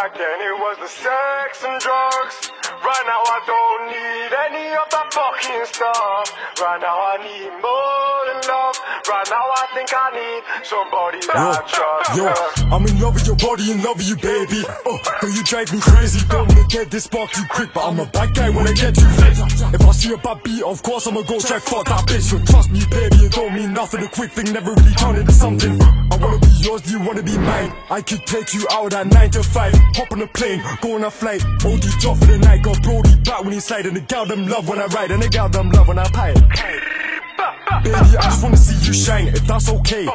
Back then it was the sex and drugs. Right now I don't need any of that fucking stuff. Right now I need more than love. Right now I think I need somebody that I trust. Yo, I'm in love with your body, in love with you, baby. Oh, girl, you drive me crazy. Don't wanna get this spark too quick, but I'm a bad guy when I get too lit. If I see a bad beat, of course I'ma go check. Fuck that bitch. But trust me, baby, it don't mean nothing. A quick thing never really turned into something. I wanna be yours, do you wanna be mine? I could take you out at 9 to 5. Hop on a plane, go on a flight. OD drop for the night, got Brody back when he slide. And the gal them love when I ride, and the gal them love when I pipe. Baby, I just wanna see you shine, if that's okay.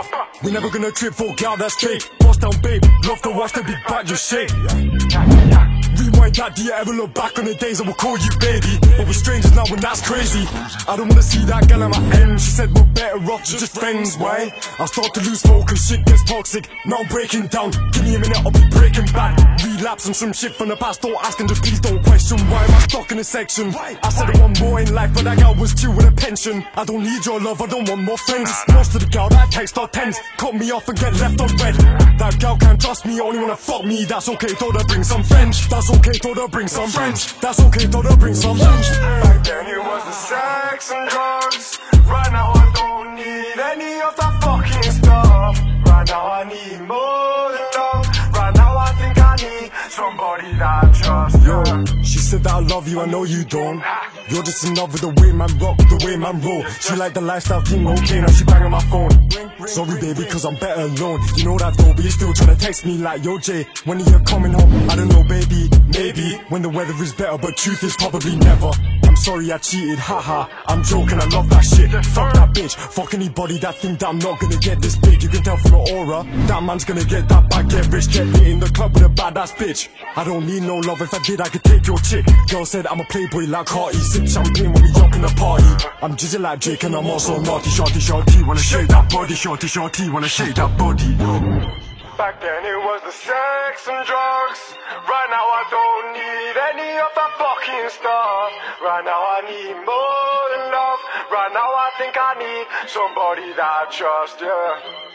We never gonna trip for gal that's fake. Boss down, babe. Love to watch the big back just shake. Rewind that, do you ever look back on the days I will call you baby? But we're strangers now, and that's crazy. I don't wanna see that girl at my end. She said we're better off just friends. Why? I start to lose focus, shit gets toxic. Now I'm breaking down. Give me a minute, I'll be breaking back. Relapse on some shit from the past. Don't ask and just please don't question. Why am I stuck in a section? I said I want more in life, but that girl was due with a pension. I don't need your love, I don't want more friends. Most of the girl that text are tens. Cut me off and get left on red. That girl can't trust me, only wanna fuck me. That's okay, told her bring some French. That's okay, told her bring some French. That's okay, told her bring some French. Back then it was the sex and drugs. Right now I don't need any of that fucking stuff. Right now I need more than love. Right now I think I need somebody that I trust. Yo, she said that I love you, I know you don't. You're just in love with the way man rock, the way man roll. She like the lifestyle thing, okay, now she banging my phone. Sorry, baby, cause I'm better alone. You know that though, but you still tryna text me like, yo, Jay, when are you coming home? I don't know, baby, maybe when the weather is better, but truth is probably never. I'm sorry I cheated, haha. I'm joking, I love that shit. Fuck that bitch, fuck anybody that think that I'm not gonna get this big. You can tell from the aura, that man's gonna get that back, get rich, get lit in the club with a badass bitch. I don't need no love, if I did, I could take your chick. Girl said I'm a playboy like Carti, sip champagne when we up in the party. I'm jizzing like Jake and I'm also naughty, shorty, shorty, wanna shake that body, shorty, shorty, wanna shake that body. Back then it was the sex and drugs. Right now I don't need any of that fucking stuff. Right now I need more than love. Right now I think I need somebody that I trust, yeah.